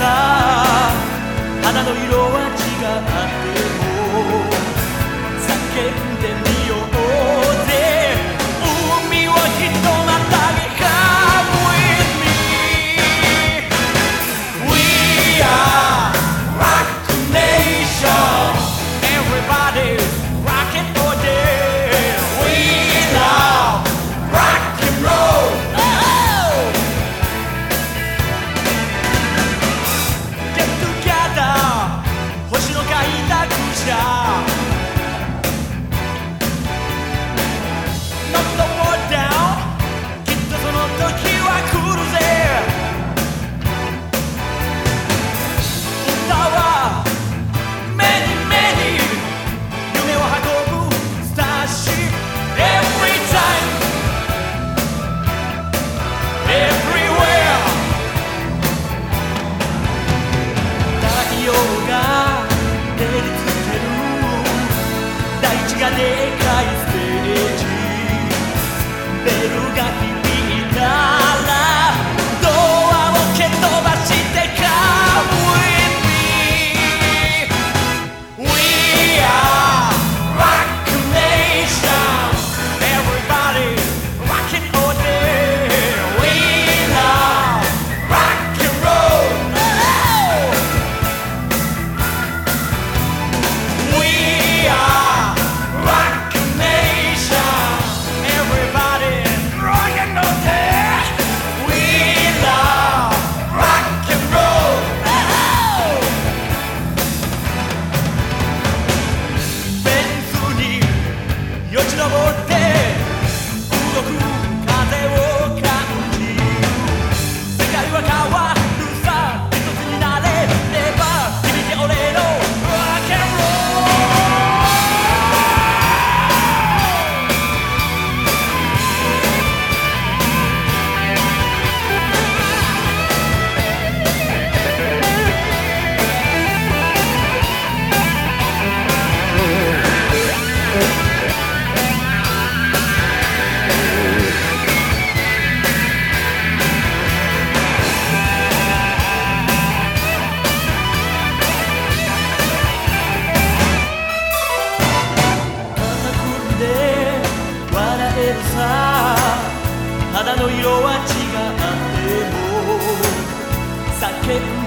さ。花の色は違っても叫んでみ a vote さ。肌の色は違っても叫んでみよう